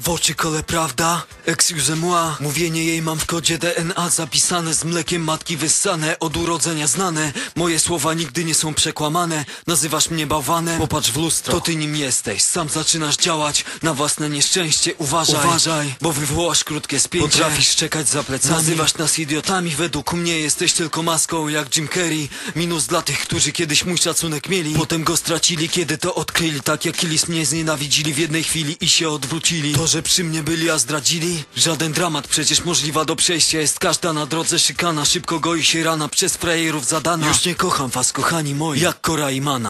W oczy kole prawda? Excuse-moi Mówienie jej mam w kodzie DNA Zapisane z mlekiem matki wyssane Od urodzenia znane. Moje słowa nigdy nie są przekłamane. Nazywasz mnie bałwanem? Popatrz w lustro. To ty nim jesteś. Sam zaczynasz działać. Na własne nieszczęście Uważaj. Uważaj. Bo wywołasz krótkie spięcie. Potrafisz czekać za plecami. Nazywasz nas idiotami. Według mnie jesteś tylko maską Jak Jim Carrey. Minus dla tych, którzy kiedyś mój szacunek mieli. Potem go stracili, kiedy to odkryli. Tak jak Kilis mnie znienawidzili w jednej chwili I się odwrócili Że przy mnie byli, a zdradzili? Żaden dramat, przecież możliwa do przejścia Jest każda na drodze szykana. Szybko goi się rana Przez frajerów zadana. Już nie kocham was, kochani moi Jak Kora i Mana